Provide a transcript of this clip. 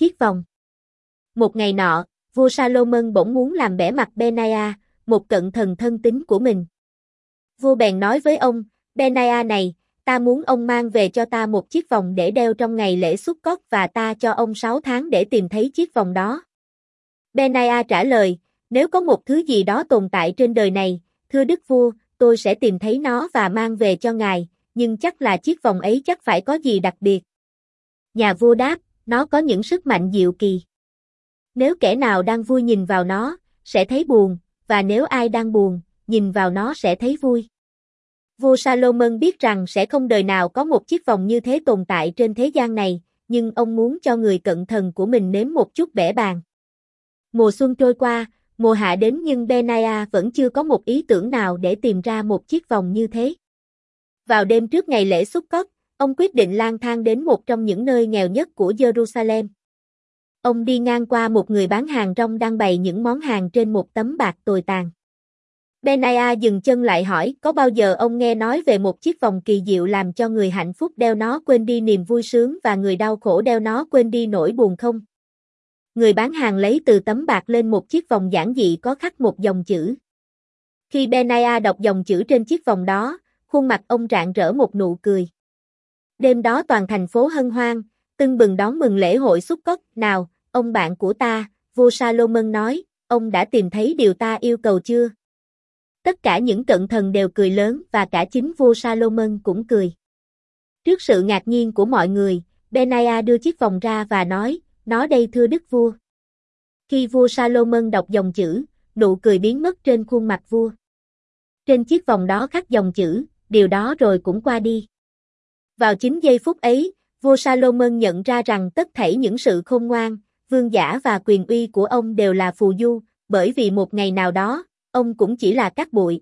Chiếc vòng Một ngày nọ, vua Salomon bỗng muốn làm bẻ mặt Benaya, một cận thần thân tín của mình. Vua bèn nói với ông, Benaya này, ta muốn ông mang về cho ta một chiếc vòng để đeo trong ngày lễ xuất cốt và ta cho ông 6 tháng để tìm thấy chiếc vòng đó. Benaya trả lời, nếu có một thứ gì đó tồn tại trên đời này, thưa đức vua, tôi sẽ tìm thấy nó và mang về cho ngài, nhưng chắc là chiếc vòng ấy chắc phải có gì đặc biệt. Nhà vua đáp, nó có những sức mạnh diệu kỳ. Nếu kẻ nào đang vui nhìn vào nó, sẽ thấy buồn, và nếu ai đang buồn, nhìn vào nó sẽ thấy vui. Vua Salomon biết rằng sẽ không đời nào có một chiếc vòng như thế tồn tại trên thế gian này, nhưng ông muốn cho người cận thần của mình nếm một chút bẻ bàn. Mùa xuân trôi qua, mùa hạ đến nhưng Benaya vẫn chưa có một ý tưởng nào để tìm ra một chiếc vòng như thế. Vào đêm trước ngày lễ xuất cốt, ông quyết định lang thang đến một trong những nơi nghèo nhất của Jerusalem. Ông đi ngang qua một người bán hàng rong đang bày những món hàng trên một tấm bạc tồi tàn. Benaya dừng chân lại hỏi có bao giờ ông nghe nói về một chiếc vòng kỳ diệu làm cho người hạnh phúc đeo nó quên đi niềm vui sướng và người đau khổ đeo nó quên đi nỗi buồn không? Người bán hàng lấy từ tấm bạc lên một chiếc vòng giản dị có khắc một dòng chữ. Khi Benaya đọc dòng chữ trên chiếc vòng đó, khuôn mặt ông rạng rỡ một nụ cười. Đêm đó toàn thành phố hân hoan, tưng bừng đón mừng lễ hội xuất cốt. Nào, ông bạn của ta, vua Salomon nói, ông đã tìm thấy điều ta yêu cầu chưa? Tất cả những cận thần đều cười lớn và cả chính vua Salomon cũng cười. Trước sự ngạc nhiên của mọi người, Benaya đưa chiếc vòng ra và nói, nó đây thưa đức vua. Khi vua Salomon đọc dòng chữ, nụ cười biến mất trên khuôn mặt vua. Trên chiếc vòng đó khắc dòng chữ, điều đó rồi cũng qua đi. Vào chính giây phút ấy, vua Salomon nhận ra rằng tất thảy những sự khôn ngoan, vương giả và quyền uy của ông đều là phù du, bởi vì một ngày nào đó, ông cũng chỉ là cát bụi,